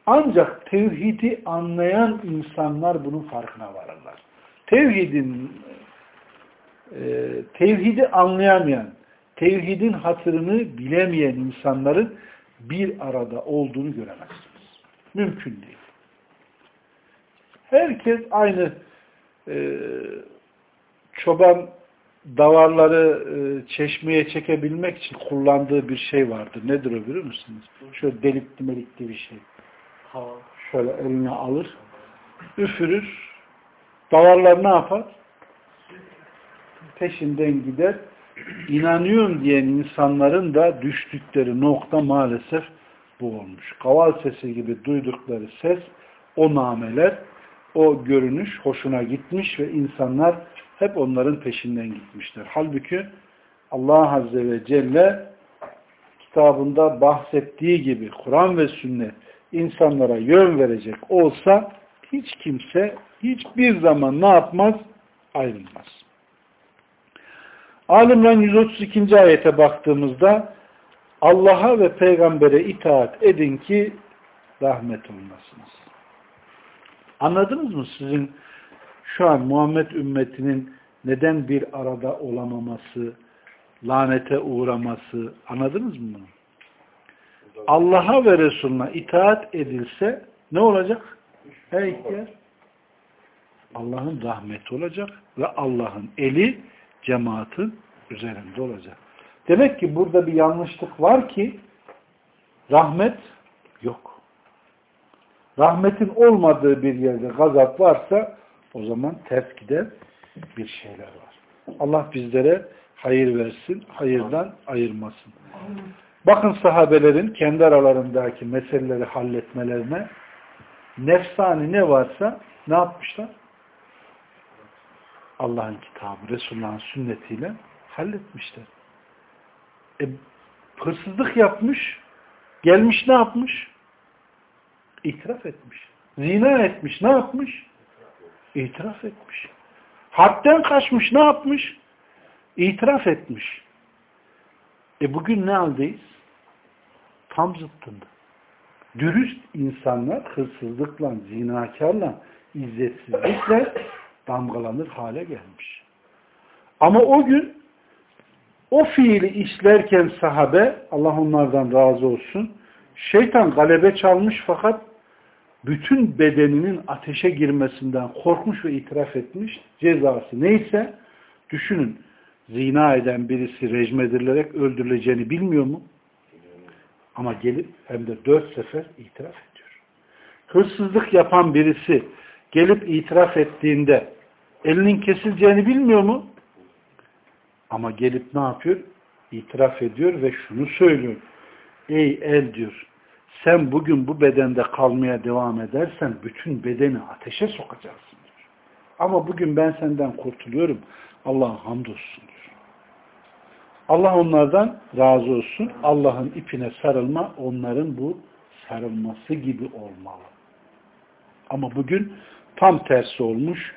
Ancak tevhidi anlayan insanlar bunun farkına varırlar. Tevhidin e, tevhidi anlayamayan, tevhidin hatırını bilemeyen insanların bir arada olduğunu göremezsiniz. Mümkün değil. Herkes aynı e, çoban davarları e, çeşmeye çekebilmek için kullandığı bir şey vardır. Nedir o biliyor musunuz? Şöyle delikli melikli bir şey. Şöyle eline alır, üfürür, davarlar ne yapar? Peşinden gider. İnanıyorum diyen insanların da düştükleri nokta maalesef bu olmuş. Kaval sesi gibi duydukları ses, o nameler, o görünüş hoşuna gitmiş ve insanlar hep onların peşinden gitmişler. Halbuki Allah Azze ve Celle kitabında bahsettiği gibi Kur'an ve sünnet insanlara yön verecek olsa hiç kimse hiçbir zaman ne yapmaz? Ayrılmaz. Alimran 132. ayete baktığımızda Allah'a ve peygambere itaat edin ki rahmet olmasınız. Anladınız mı sizin şu an Muhammed ümmetinin neden bir arada olamaması, lanete uğraması anladınız mı bunu? Allah'a ve Resulüne itaat edilse ne olacak? Her Allah'ın rahmeti olacak ve Allah'ın eli cemaatin üzerinde olacak. Demek ki burada bir yanlışlık var ki rahmet yok. Rahmetin olmadığı bir yerde gazap varsa o zaman ters giden bir şeyler var. Allah bizlere hayır versin, hayırdan ayırmasın. Bakın sahabelerin kendi aralarındaki meseleleri halletmelerine nefsani ne varsa ne yapmışlar? Allah'ın kitabı, Resulullah'ın sünnetiyle halletmişler. E, Hırsızlık yapmış. Gelmiş ne yapmış? İtiraf etmiş. Zina etmiş. Ne yapmış? İtiraf etmiş. Hadden kaçmış. Ne yapmış? İtiraf etmiş. E bugün ne haldeyiz? Tam zıttında. Dürüst insanlar hırsızlıkla, zinakarla, izzetsizlikle damgalanır hale gelmiş. Ama o gün o fiili işlerken sahabe, Allah onlardan razı olsun, şeytan galebe çalmış fakat bütün bedeninin ateşe girmesinden korkmuş ve itiraf etmiş. Cezası neyse düşünün zina eden birisi rejmedirilerek öldürüleceğini bilmiyor mu? Ama gelip hem de dört sefer itiraf ediyor. Hırsızlık yapan birisi gelip itiraf ettiğinde elinin kesileceğini bilmiyor mu? Ama gelip ne yapıyor? İtiraf ediyor ve şunu söylüyor. Ey el diyor, sen bugün bu bedende kalmaya devam edersen bütün bedeni ateşe sokacaksın diyor. Ama bugün ben senden kurtuluyorum. Allah'a hamdolsun diyor. Allah onlardan razı olsun. Allah'ın ipine sarılma onların bu sarılması gibi olmalı. Ama bugün tam tersi olmuş.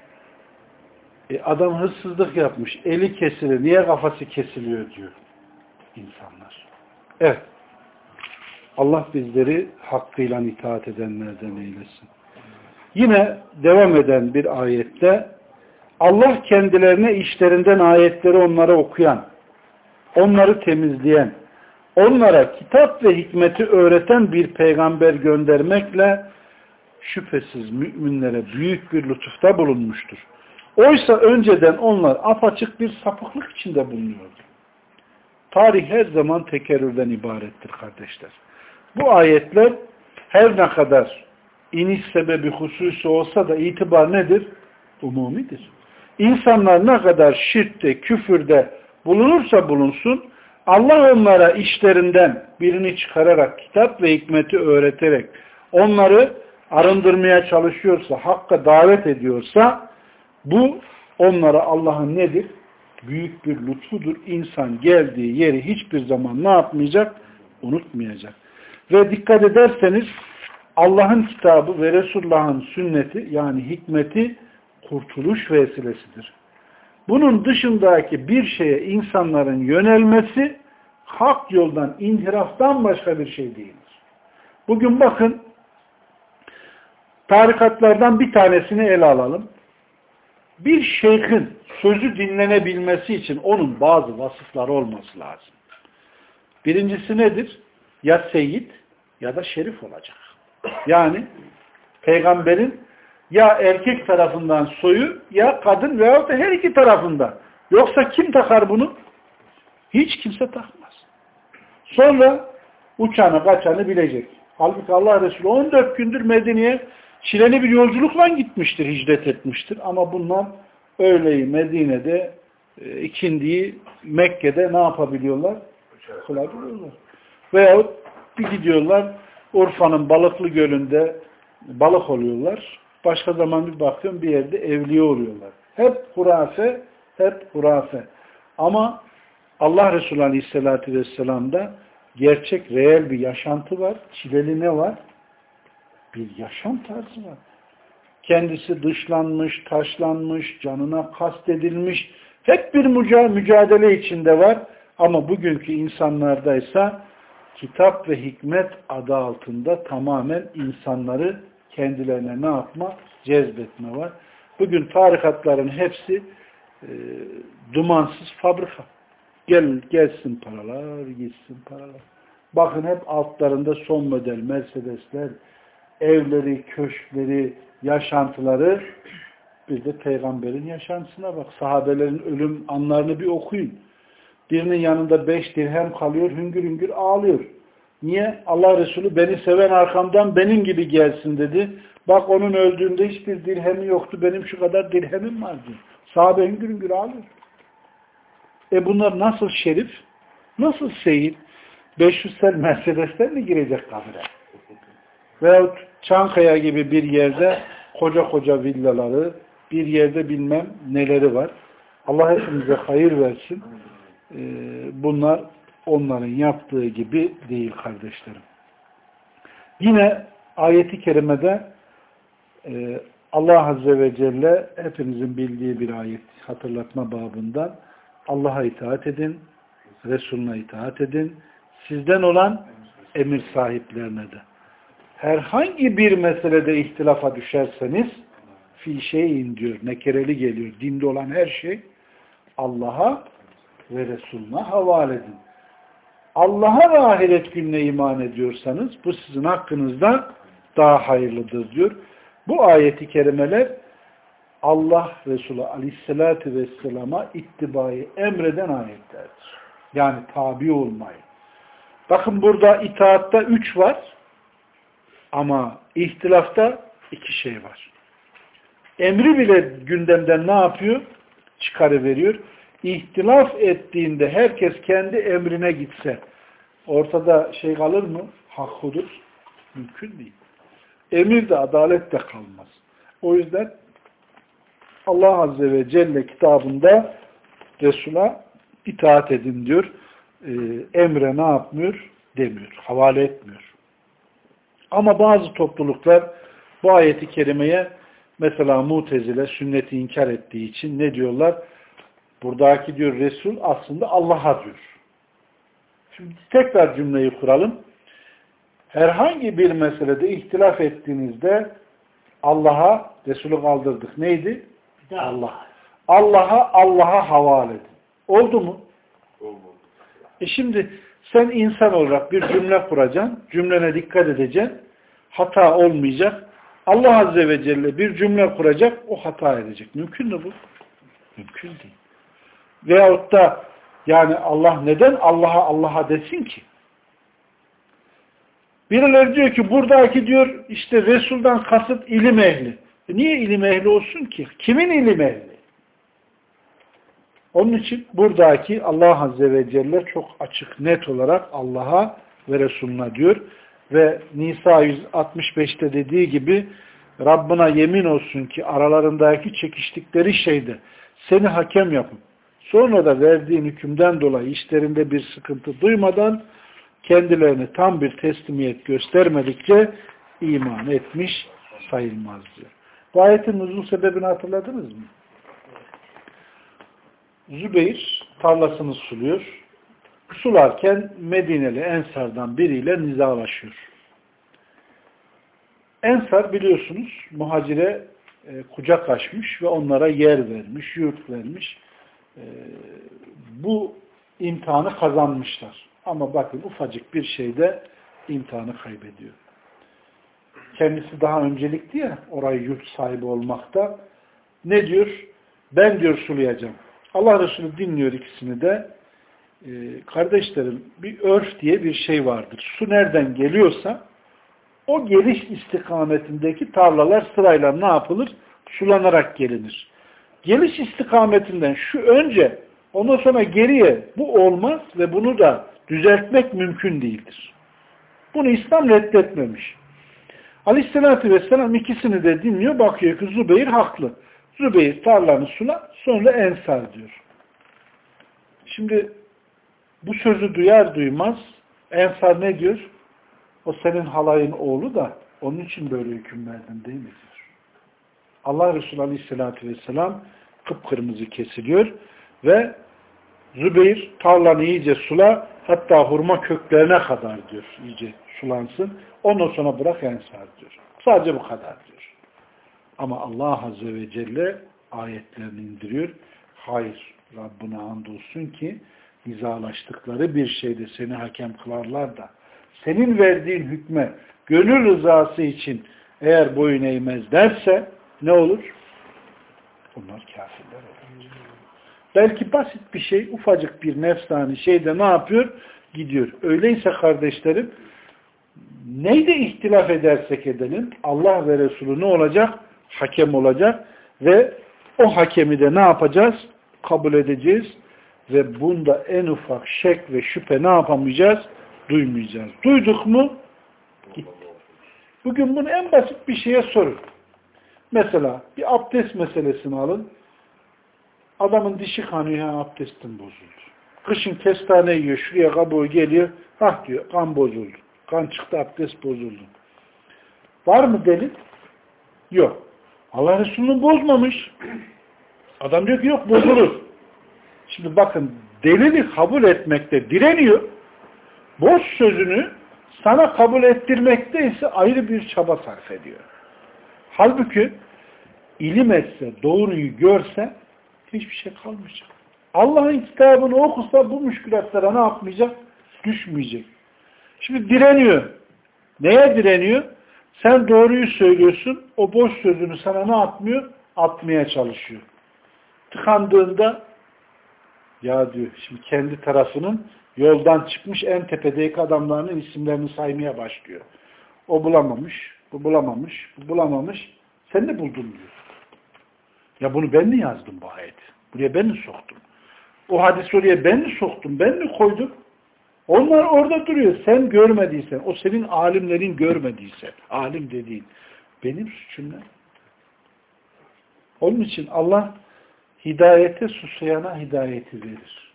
E adam hırsızlık yapmış. Eli kesilir. Niye kafası kesiliyor diyor insanlar. Evet. Allah bizleri hakkıyla itaat edenlerden eylesin. Yine devam eden bir ayette Allah kendilerine işlerinden ayetleri onlara okuyan, onları temizleyen, onlara kitap ve hikmeti öğreten bir peygamber göndermekle şüphesiz müminlere büyük bir lütufta bulunmuştur. Oysa önceden onlar apaçık bir sapıklık içinde bulunuyordu. Tarih her zaman tekerrürden ibarettir kardeşler. Bu ayetler her ne kadar iniş sebebi hususi olsa da itibar nedir? Umumidir. İnsanlar ne kadar şirkte, küfürde bulunursa bulunsun, Allah onlara işlerinden birini çıkararak, kitap ve hikmeti öğreterek, onları arındırmaya çalışıyorsa, hakka davet ediyorsa, bu onlara Allah'ın nedir? Büyük bir lütfudur. İnsan geldiği yeri hiçbir zaman ne yapmayacak? Unutmayacak. Ve dikkat ederseniz Allah'ın kitabı ve Resulullah'ın sünneti yani hikmeti kurtuluş vesilesidir. Bunun dışındaki bir şeye insanların yönelmesi hak yoldan, inhiraftan başka bir şey değildir. Bugün bakın tarikatlardan bir tanesini ele alalım. Bir şeyhin sözü dinlenebilmesi için onun bazı vasıfları olması lazım. Birincisi nedir? Ya seyit ya da şerif olacak. Yani peygamberin ya erkek tarafından soyu ya kadın veyahut da her iki tarafında. Yoksa kim takar bunu? Hiç kimse takmaz. Sonra uçanı kaçanı bilecek. Halbuki Allah Resulü 14 gündür Medine'ye çileli bir yolculukla gitmiştir, hicret etmiştir. Ama bunlar öğleyi Medine'de, e, ikindiyi Mekke'de ne yapabiliyorlar? Kılabiliyorlar. Veyahut bir gidiyorlar Urfa'nın balıklı gölünde balık oluyorlar. Başka zaman bir bakıyorum bir yerde evliye oluyorlar. Hep hurafe, hep hurafe. Ama Allah Resulü Aleyhisselatü Vesselam'da gerçek, reel bir yaşantı var. Çileli ne var? Bir yaşam tarzı var. Kendisi dışlanmış, taşlanmış, canına kastedilmiş. Hep bir mücadele içinde var. Ama bugünkü insanlardaysa kitap ve hikmet adı altında tamamen insanları kendilerine ne yapma? Cezbetme var. Bugün tarikatların hepsi e, dumansız fabrika. Gel, gelsin paralar, gitsin paralar. Bakın hep altlarında son model Mercedesler, evleri, köşkleri, yaşantıları bir de peygamberin yaşantısına bak. Sahabelerin ölüm anlarını bir okuyun. Birinin yanında beş dirhem kalıyor, hüngür hüngür ağlıyor. Niye? Allah Resulü beni seven arkamdan benim gibi gelsin dedi. Bak onun öldüğünde hiçbir dirhemi yoktu. Benim şu kadar dirhemim var diyor. Sahabe hüngür hüngür ağlıyor. E bunlar nasıl şerif? Nasıl seyir? 500 sel Mercedes'ten mi girecek kabire? Veyahut Çankaya gibi bir yerde koca koca villaları, bir yerde bilmem neleri var. Allah hepimize hayır versin. Ee, bunlar onların yaptığı gibi değil kardeşlerim. Yine ayeti kerimede e, Allah Azze ve Celle hepinizin bildiği bir ayet hatırlatma babından Allah'a itaat edin, Resulüne itaat edin, sizden olan emir sahiplerine de. Herhangi bir meselede ihtilafa düşerseniz fi şeyin diyor, nekereli geliyor, dinde olan her şey Allah'a ve Resulüne havale edin. Allah'a ve ahiret gününe iman ediyorsanız bu sizin hakkınızda daha hayırlıdır diyor. Bu ayeti kerimeler Allah Resulü Aleyhisselatü Vesselam'a ittibayı emreden ayetlerdir. Yani tabi olmayı. Bakın burada itaatta üç var ama ihtilafta iki şey var. Emri bile gündemden ne yapıyor? Çıkarıveriyor. İhtilaf ettiğinde herkes kendi emrine gitse ortada şey kalır mı? Hak hudur. Mümkün değil. Emir de adalet de kalmaz. O yüzden Allah Azze ve Celle kitabında Resul'a itaat edin diyor. Ee, emre ne yapmıyor? Demiyor. Havale etmiyor. Ama bazı topluluklar bu ayeti kerimeye mesela mutezile sünneti inkar ettiği için ne diyorlar? Buradaki diyor Resul aslında Allah'a diyor. Şimdi tekrar cümleyi kuralım. Herhangi bir meselede ihtilaf ettiğinizde Allah'a Resulü kaldırdık. Neydi? Allah. Allah'a Allah'a havale edin. Oldu mu? Olmadı. E şimdi sen insan olarak bir cümle kuracaksın. Cümlene dikkat edeceksin. Hata olmayacak. Allah Azze ve Celle bir cümle kuracak. O hata edecek. Mümkün mü bu? Mümkün değil. Veyahut da yani Allah neden Allah'a Allah'a desin ki? Birileri diyor ki buradaki diyor işte Resul'dan kasıt ilim ehli. E niye ilim ehli olsun ki? Kimin ilim ehli? Onun için buradaki Allah Azze ve Celle çok açık net olarak Allah'a ve Resul'una diyor. Ve Nisa 165'te dediği gibi Rabbına yemin olsun ki aralarındaki çekiştikleri şeyde seni hakem yapıp sonra da verdiğin hükümden dolayı işlerinde bir sıkıntı duymadan kendilerine tam bir teslimiyet göstermedikçe iman etmiş sayılmaz diyor. Bu ayetin nuzul sebebini hatırladınız mı? Zübeyir tarlasını suluyor. Sularken Medineli Ensar'dan biriyle nizalaşıyor. Ensar biliyorsunuz muhacire e, kucak açmış ve onlara yer vermiş, yurt vermiş. E, bu imtihanı kazanmışlar. Ama bakın ufacık bir şeyde imtihanı kaybediyor. Kendisi daha öncelikli ya orayı yurt sahibi olmakta. Ne diyor? Ben diyor sulayacağım. Allah Resulü dinliyor ikisini de. Ee, kardeşlerim bir örf diye bir şey vardır. Su nereden geliyorsa o geliş istikametindeki tarlalar sırayla ne yapılır? Sulanarak gelinir. Geliş istikametinden şu önce ondan sonra geriye bu olmaz ve bunu da düzeltmek mümkün değildir. Bunu İslam reddetmemiş. Aleyhissalatü vesselam ikisini de dinliyor. Bakıyor ki Zübeyir haklı. Zübeyir tarlanı sula sonra ensar diyor. Şimdi bu sözü duyar duymaz ensar ne diyor? O senin halayın oğlu da onun için böyle hüküm verdin değil mi. Allah Resulü Aleyhisselatü Vesselam kıpkırmızı kesiliyor ve Zübeyir tarlanı iyice sula hatta hurma köklerine kadar diyor iyice sulansın. Ondan sonra bırak ensar diyor. Sadece bu kadar diyor. Ama Allah Azze ve Celle ayetlerini indiriyor. Hayır Rabbine andolsun ki hizalaştıkları bir şeyde seni hakem kılarlar da senin verdiğin hükme gönül rızası için eğer boyun eğmezlerse ne olur? Bunlar kafirler olur. Belki basit bir şey, ufacık bir nefsani şeyde ne yapıyor? Gidiyor. Öyleyse kardeşlerim neyde ihtilaf edersek edelim Allah ve Resulü ne olacak? Hakem olacak ve o hakemi de ne yapacağız? Kabul edeceğiz ve bunda en ufak şek ve şüphe ne yapamayacağız? Duymayacağız. Duyduk mu? Gitti. Bugün bunu en basit bir şeye sorun. Mesela bir abdest meselesini alın. Adamın dişi kanıyor, abdestin bozuldu. Kışın kestane yiyor, şuraya kabuğu geliyor. Hah diyor, kan bozuldu. Kan çıktı, abdest bozuldu. Var mı delil? Yok. Allah Resulü'nü bozmamış. Adam diyor ki yok bozulur. Şimdi bakın delili kabul etmekte direniyor. Boş sözünü sana kabul ettirmekte ise ayrı bir çaba sarf ediyor. Halbuki ilim etse, doğruyu görse hiçbir şey kalmayacak. Allah'ın kitabını okusa bu müşkülatlara ne yapmayacak? Düşmeyecek. Şimdi direniyor. Neye direniyor? Sen doğruyu söylüyorsun, o boş sözünü sana ne yapmıyor? Atmaya çalışıyor. Tıkandığında ya diyor, şimdi kendi tarafının yoldan çıkmış en tepedeki adamlarının isimlerini saymaya başlıyor. O bulamamış, bu bulamamış, bu bulamamış. Sen de buldun diyor. Ya bunu ben mi yazdım bu ayeti? Buraya ben mi soktum? O hadis oraya ben mi soktum? Ben mi koydum? Onlar orada duruyor. Sen görmediysen, o senin alimlerin görmediyse, alim dediğin, benim suçum ne? Onun için Allah hidayete susayana hidayeti verir.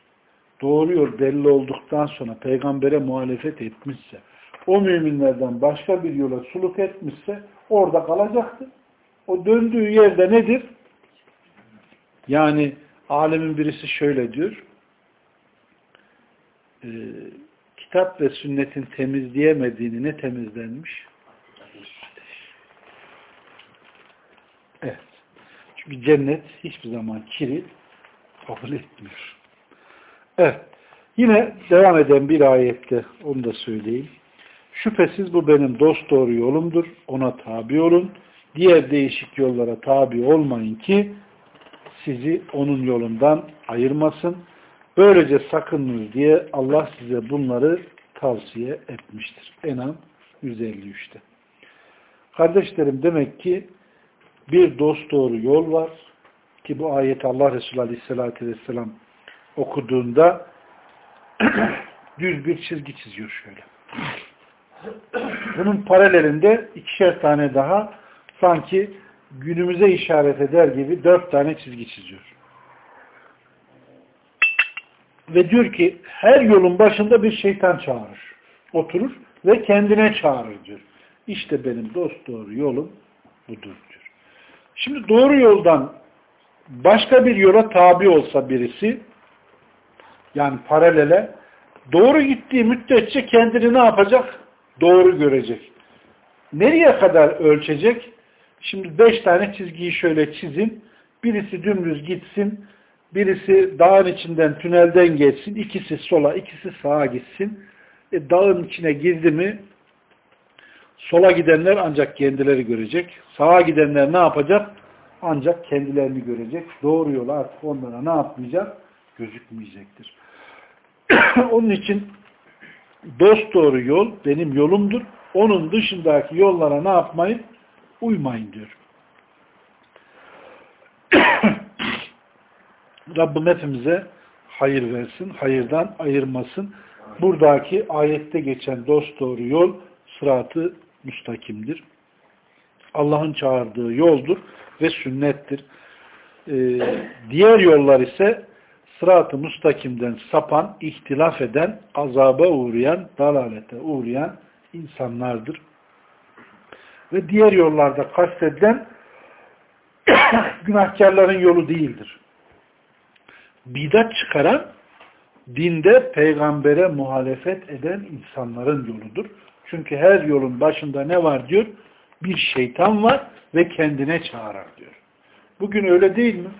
Doğru yol belli olduktan sonra peygambere muhalefet etmişse, o müminlerden başka bir yola suluk etmişse orada kalacaktır. O döndüğü yerde nedir? Yani alemin birisi şöyle diyor. E, kitap ve sünnetin temizleyemediğini ne temizlenmiş? Evet. Çünkü cennet hiçbir zaman kiri kabul etmiyor. Evet. Yine devam eden bir ayette onu da söyleyeyim. Şüphesiz bu benim dost doğru yolumdur. Ona tabi olun. Diğer değişik yollara tabi olmayın ki sizi onun yolundan ayırmasın. Böylece sakınınız diye Allah size bunları tavsiye etmiştir. Enam 153'te. Kardeşlerim demek ki bir dost doğru yol var ki bu ayeti Allah Resulü Aleyhisselatü Vesselam okuduğunda düz bir çizgi çiziyor şöyle. Bunun paralelinde ikişer tane daha sanki günümüze işaret eder gibi dört tane çizgi çiziyor. Ve diyor ki her yolun başında bir şeytan çağırır. Oturur ve kendine çağırır diyor. İşte benim dost doğru yolum budur diyor. Şimdi doğru yoldan başka bir yola tabi olsa birisi yani paralele doğru gittiği müddetçe kendini ne yapacak? Doğru görecek. Nereye kadar ölçecek? Şimdi beş tane çizgiyi şöyle çizin. Birisi dümdüz gitsin. Birisi dağın içinden, tünelden geçsin. ikisi sola, ikisi sağa gitsin. E, dağın içine girdi mi sola gidenler ancak kendileri görecek. Sağa gidenler ne yapacak? Ancak kendilerini görecek. Doğru yol artık onlara ne yapmayacak? Gözükmeyecektir. Onun için dost doğru yol benim yolumdur. Onun dışındaki yollara ne yapmayın? Uymayın diyor. Rabbim hepimize hayır versin, hayırdan ayırmasın. Buradaki ayette geçen dost doğru yol sıratı müstakimdir. Allah'ın çağırdığı yoldur ve sünnettir. Ee, diğer yollar ise sırat-ı müstakimden sapan, ihtilaf eden, azaba uğrayan, dalalete uğrayan insanlardır. Ve diğer yollarda kastedilen günahkarların yolu değildir. Bidat çıkaran dinde peygambere muhalefet eden insanların yoludur. Çünkü her yolun başında ne var diyor? Bir şeytan var ve kendine çağırar diyor. Bugün öyle değil mi?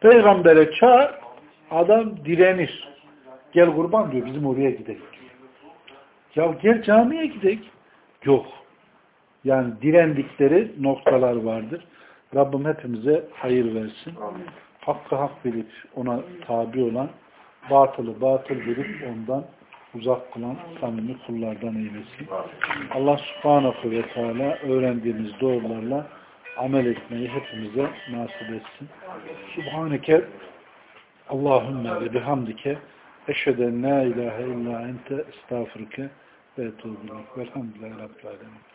Peygambere çağır, adam direnir. Gel kurban diyor, bizim oraya gidelim. Ya gel camiye gidelim. Yok. Yani direndikleri noktalar vardır. Rabbim hepimize hayır versin. Hakkı hak bilip ona tabi olan, batılı batıl bilip ondan uzak kılan samimi kullardan eylesin. Allah subhanahu ve teala öğrendiğimiz doğrularla amel etmeyi hepimize nasip etsin. Subhaneke Allahümme ve bihamdike eşheden la ilahe illa ente estağfurke ve etubu Velhamdülillahi Rabbil Alemin.